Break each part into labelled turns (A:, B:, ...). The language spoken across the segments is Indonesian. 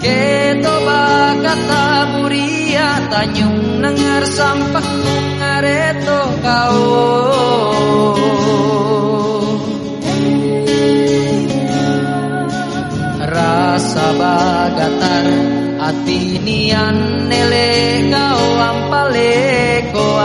A: Keto yang buria tanyung nengar sampah ngareto kau. Sabagatar atinian nele kau ampale kau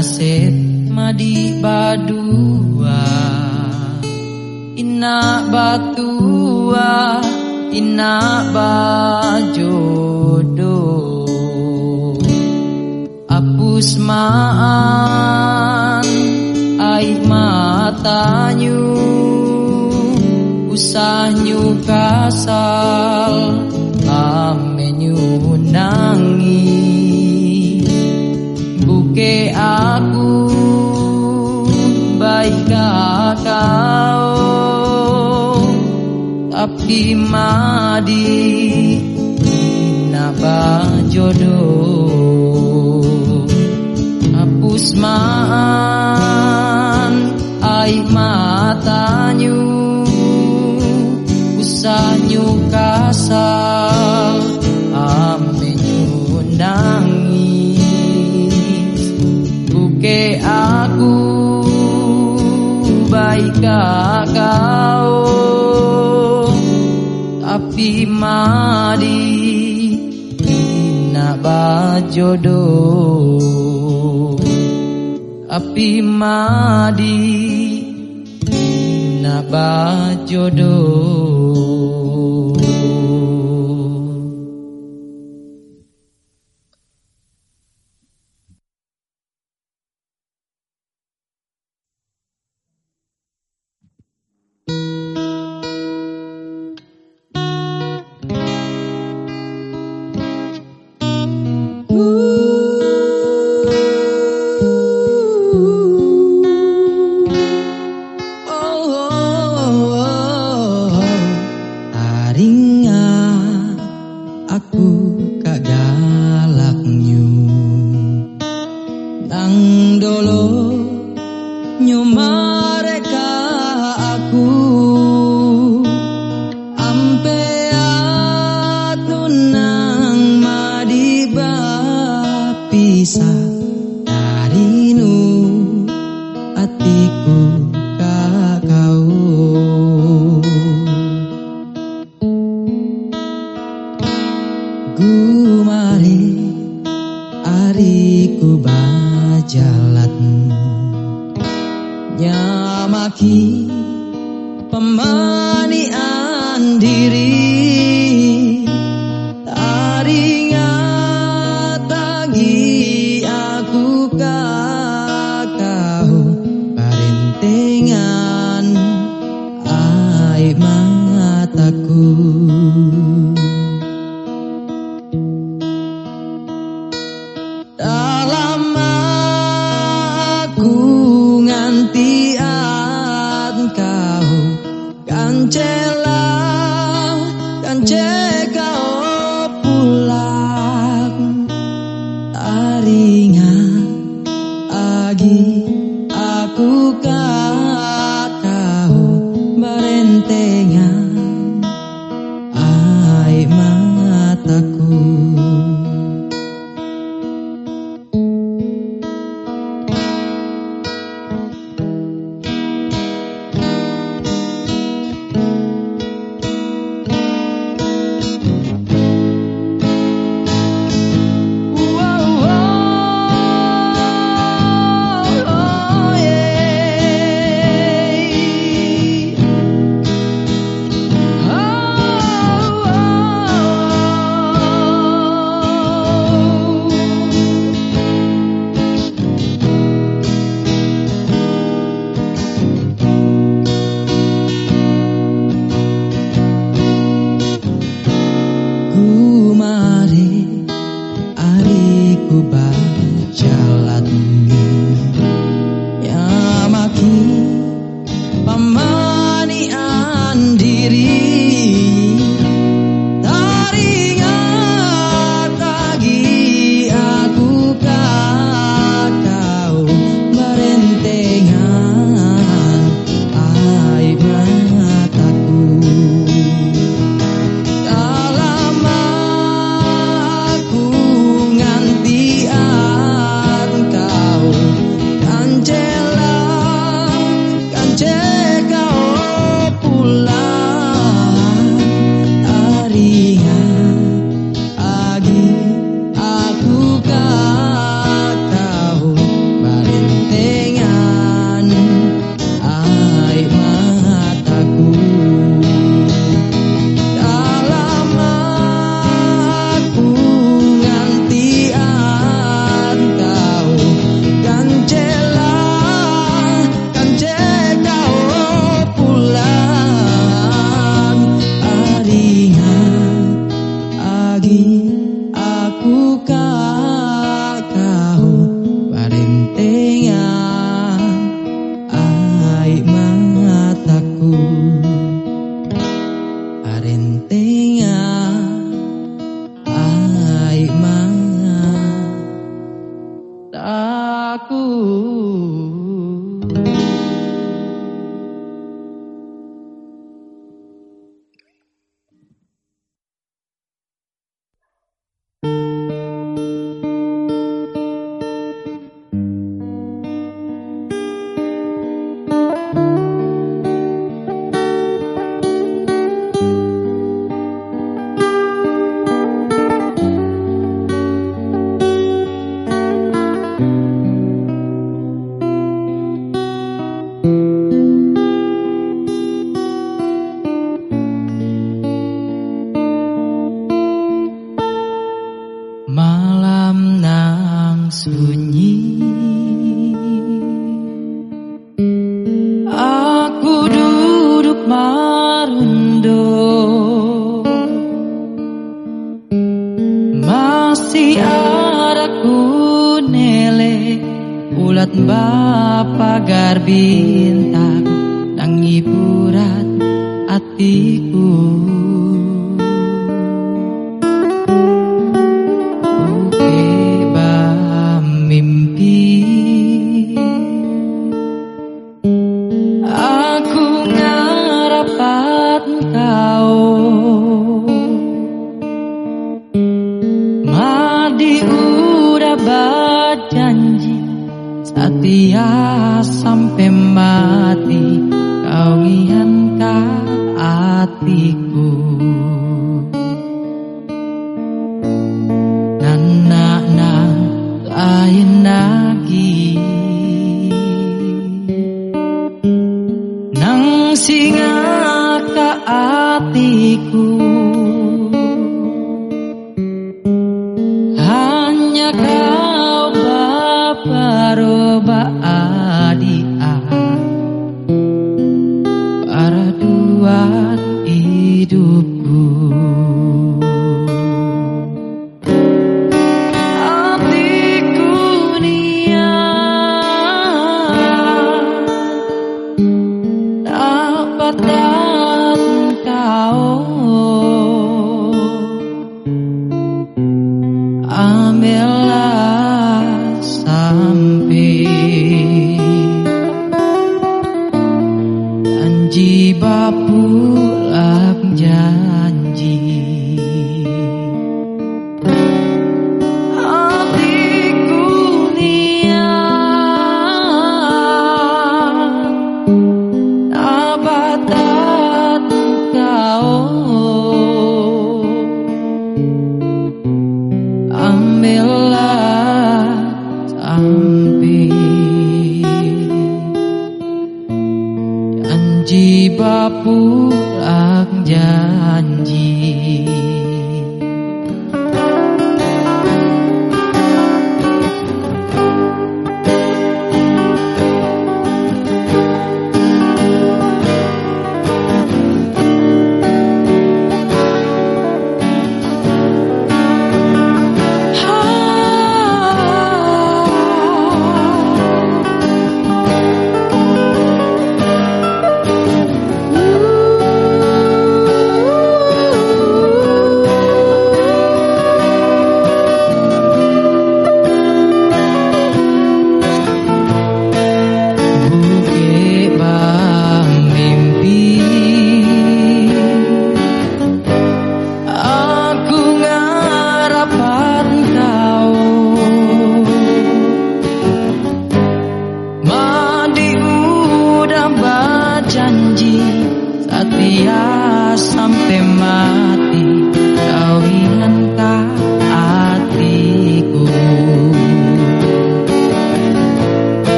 A: nasib madi badua. Ina batua Ina bajodo. Apus maan Aik matanyu Usah nyukasal kasal kau tapi madi Naba jodoh? Hapus maan Aih matanyu Usanyu kasar. tidak kau Tapi mari Nak bajodoh tapi madi Nak bajodoh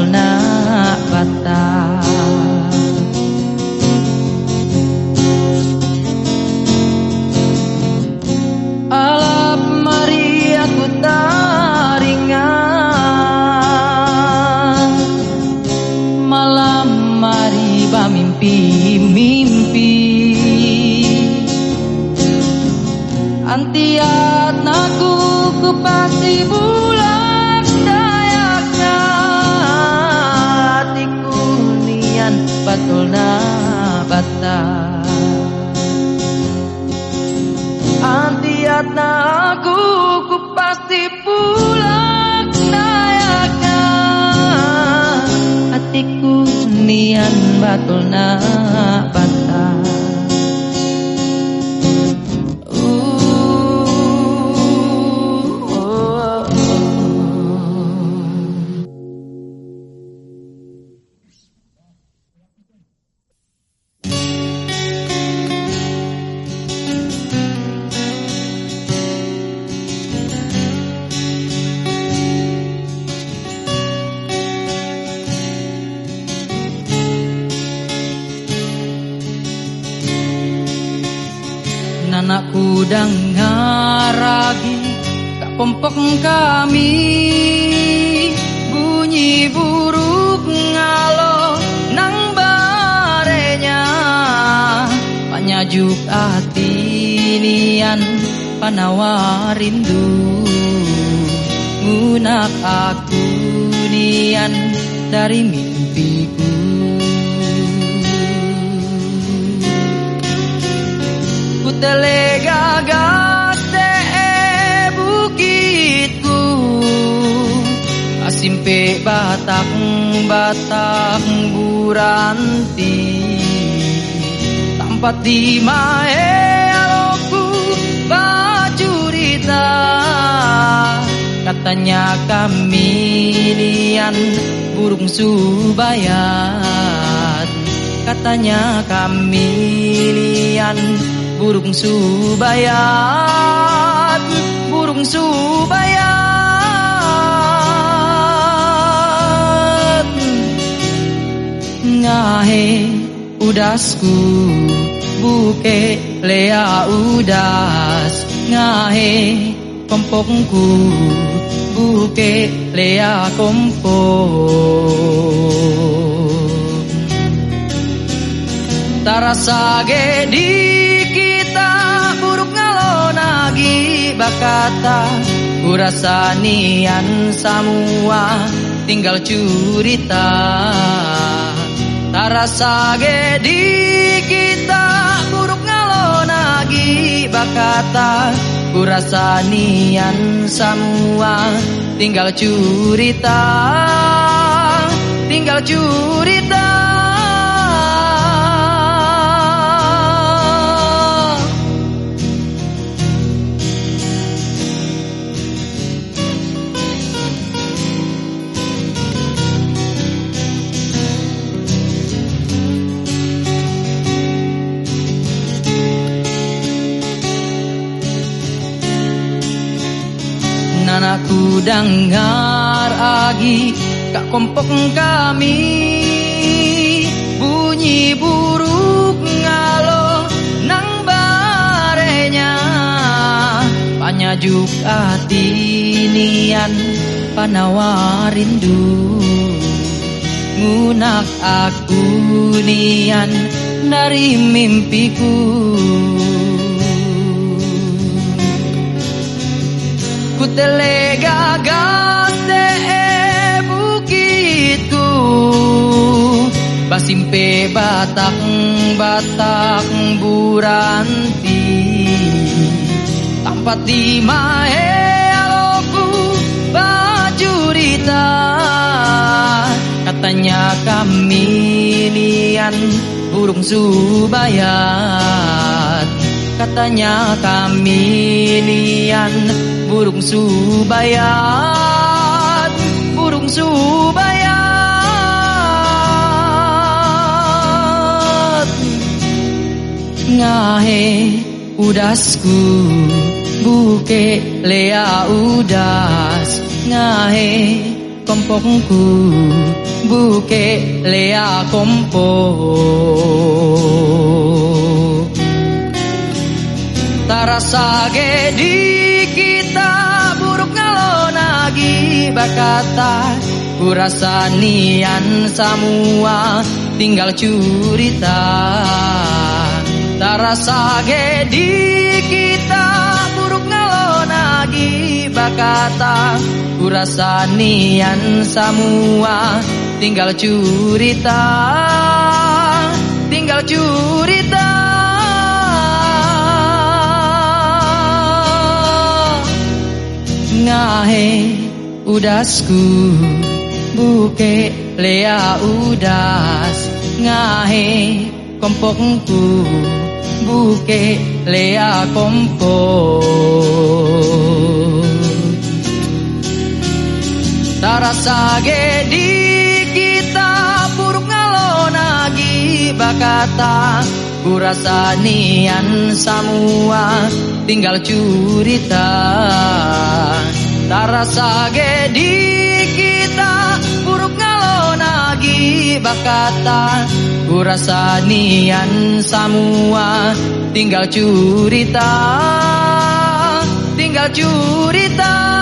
A: now. Bujuk hati nian panawa rindu gunak aku nian dari mimpiku. Kutelega gaste bukitku. Asimpe batak batak buranti. Fatima aku Aloku bercerita Katanya kamilian burung subayat. Katanya kamilian burung subayat. Burung subayat. Ngahe udasku buke lea udas Ngahe kompokku buke lea kompok Tarasage di kita buruk ngalonagi bakata. Kurasanian semua tinggal curita. Tarasage di ngalonagi bakata Kurasanian semua. Tinggal curita Tinggal curita Nanaku dengar agi kak kompok kami. Bunyi buruk ngalo nang barenya panyajuk hati nian panawarindu ngunak aku nian dari mimpiku telega gate bukitku basimpe batak batak buranti. Tempat di mae aloku bajurita. Katanya kami lian burung subayat. Katanya kami lian burung subayat burung subayat. Ngahe udasku buke lea udas. Ngahe kompokku buke lea kompok tarasage di ngalonagi bakata kurasanian semua tinggal curita. Tarasage di kita buruk ngalonagi bakata kurasanian semua tinggal curita. Tinggal curita. Ngahe udasku buke lea udas ngahe kompokku buke lea kompok. Tarasage di kita buruk ngalonagi bakata kurasanian semua tinggal curita tarasage di kita buruk ngalonagi bakata. Kurasanian semua tinggal curita. Tinggal curita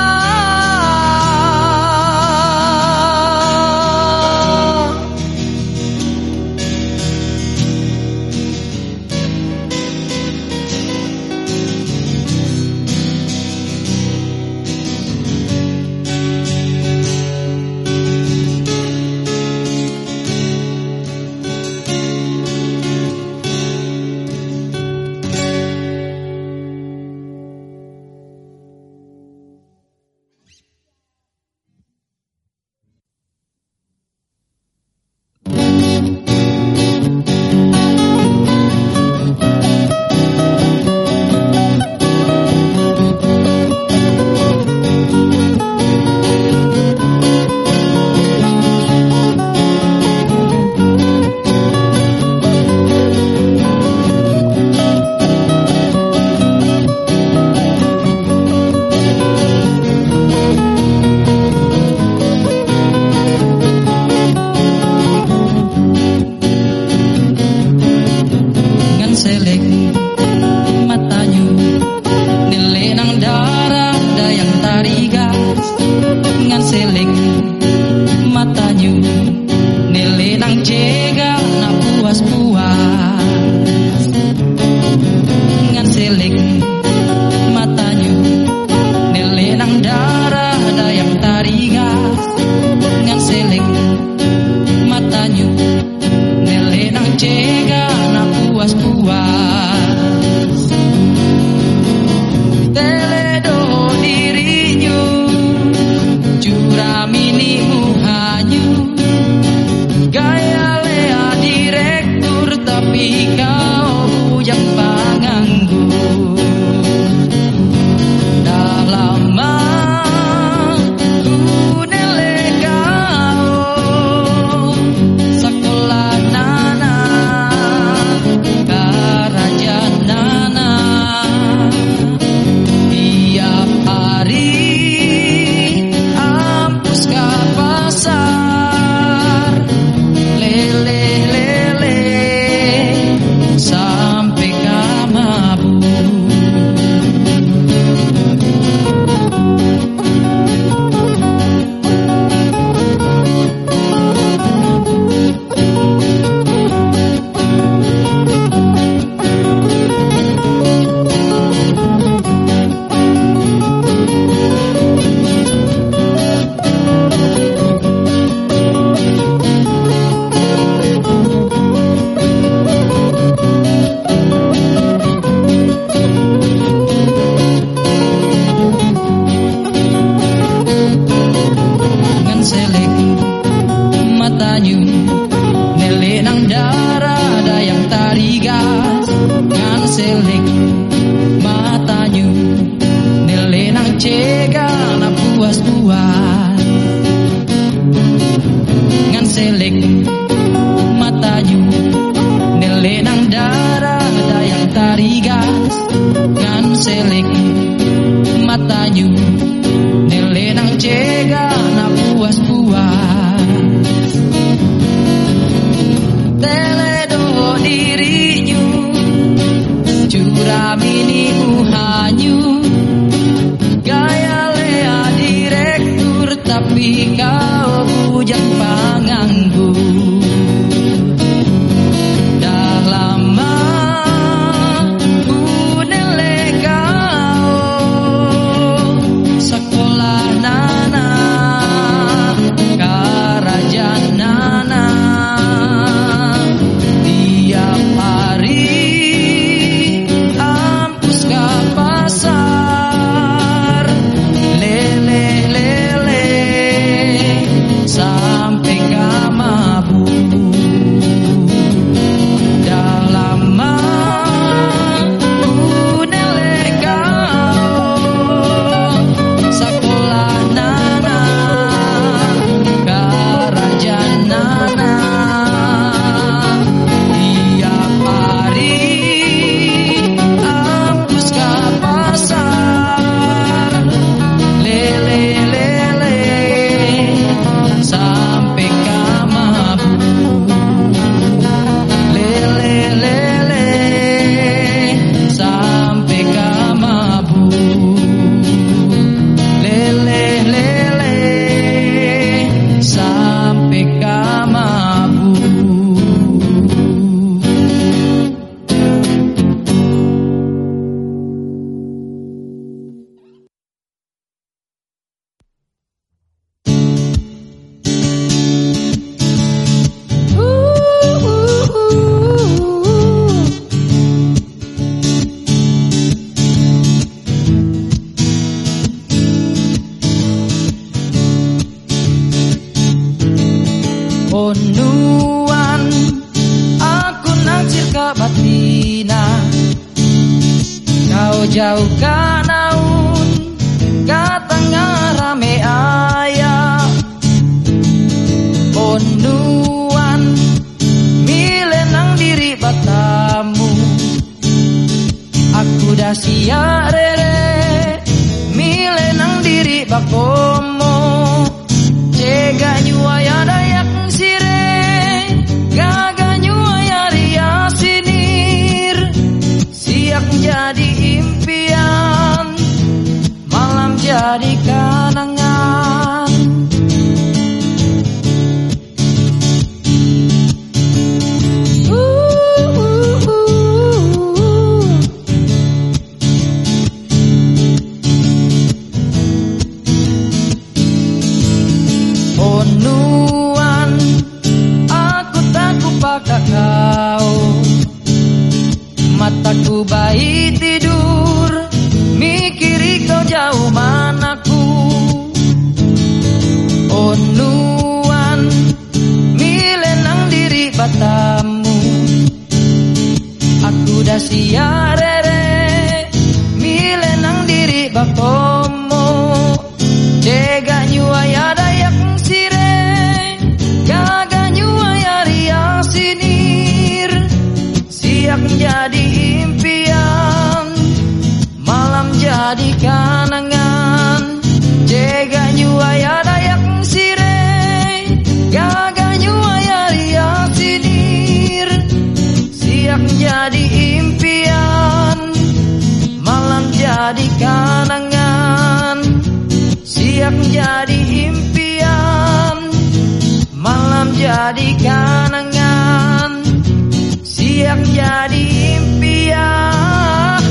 A: jadi impian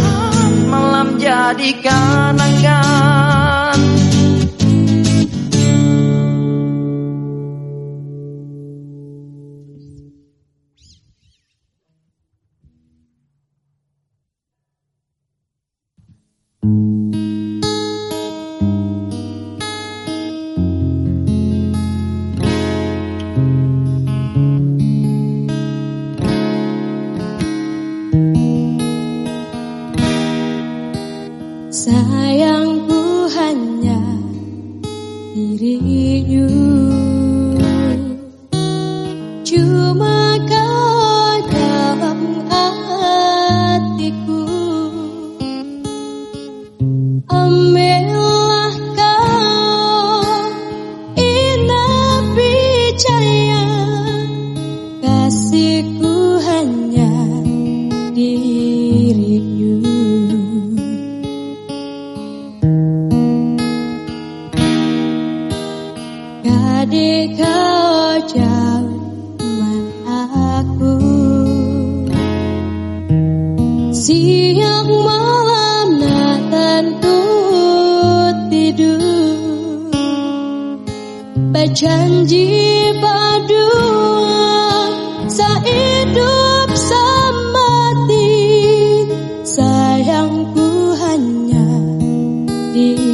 A: Malam jadi kanangan
B: ti.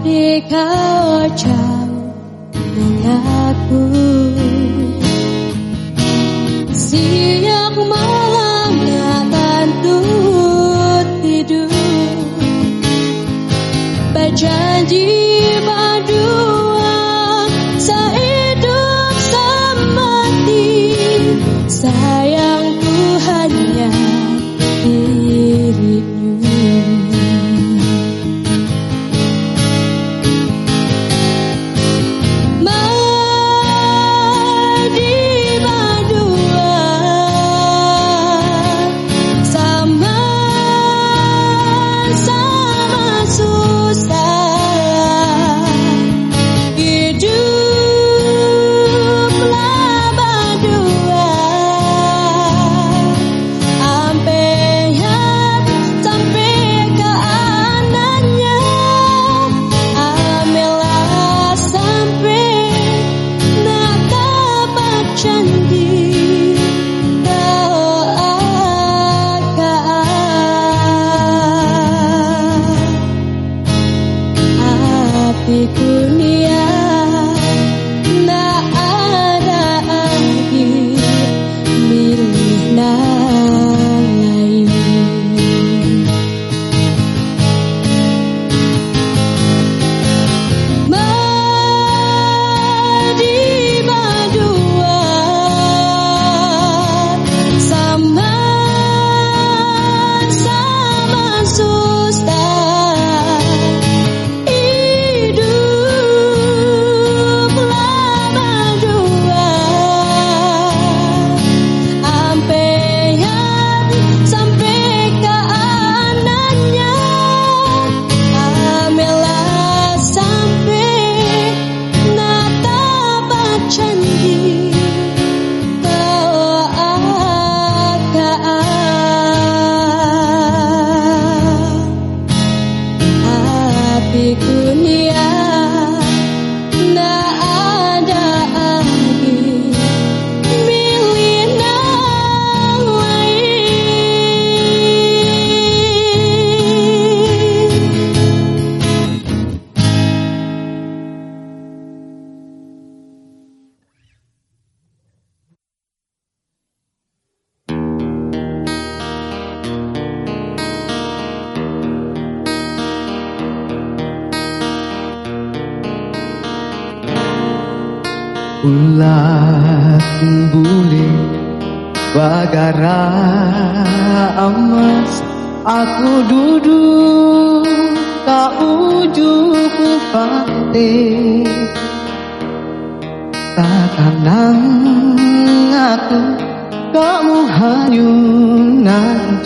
B: tadi kau jauh denganku. Siang malam tantu tidur. Berjanji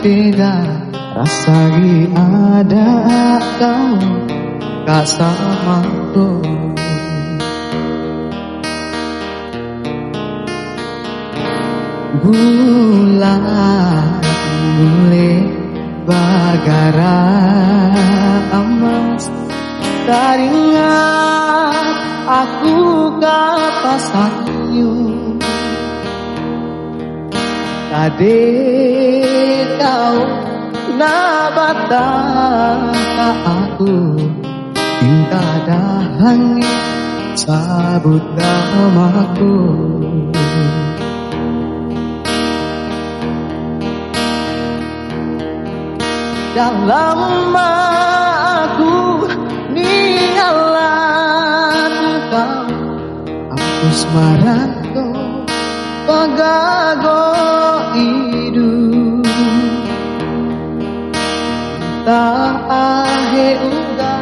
A: tega rasa ada kau kak sama tuh bulan boleh bagara emas teringat aku kata sanyu tadi kau nabata aku tingkah dahangi sabut namaku. Dalam aku ningalan kau Ampus maranto pagago Tak ahe udah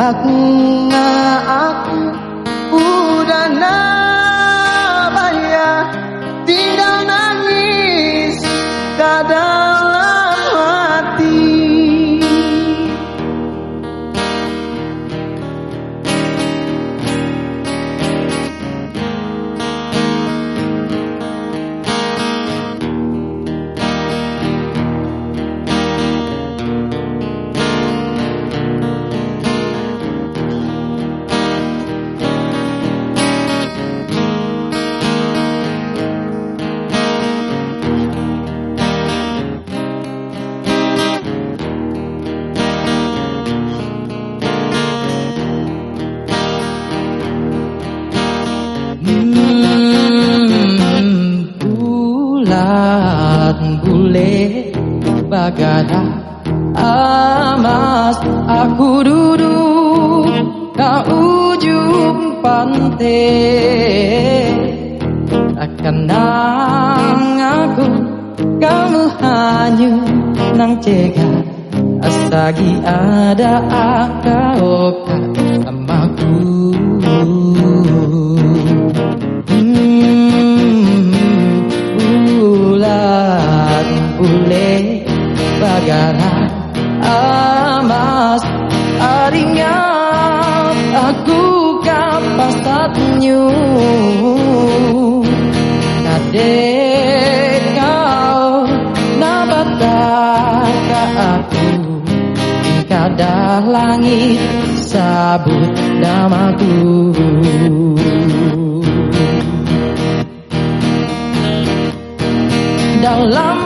A: ভাঙা kadah langit sabut namaku. Dalam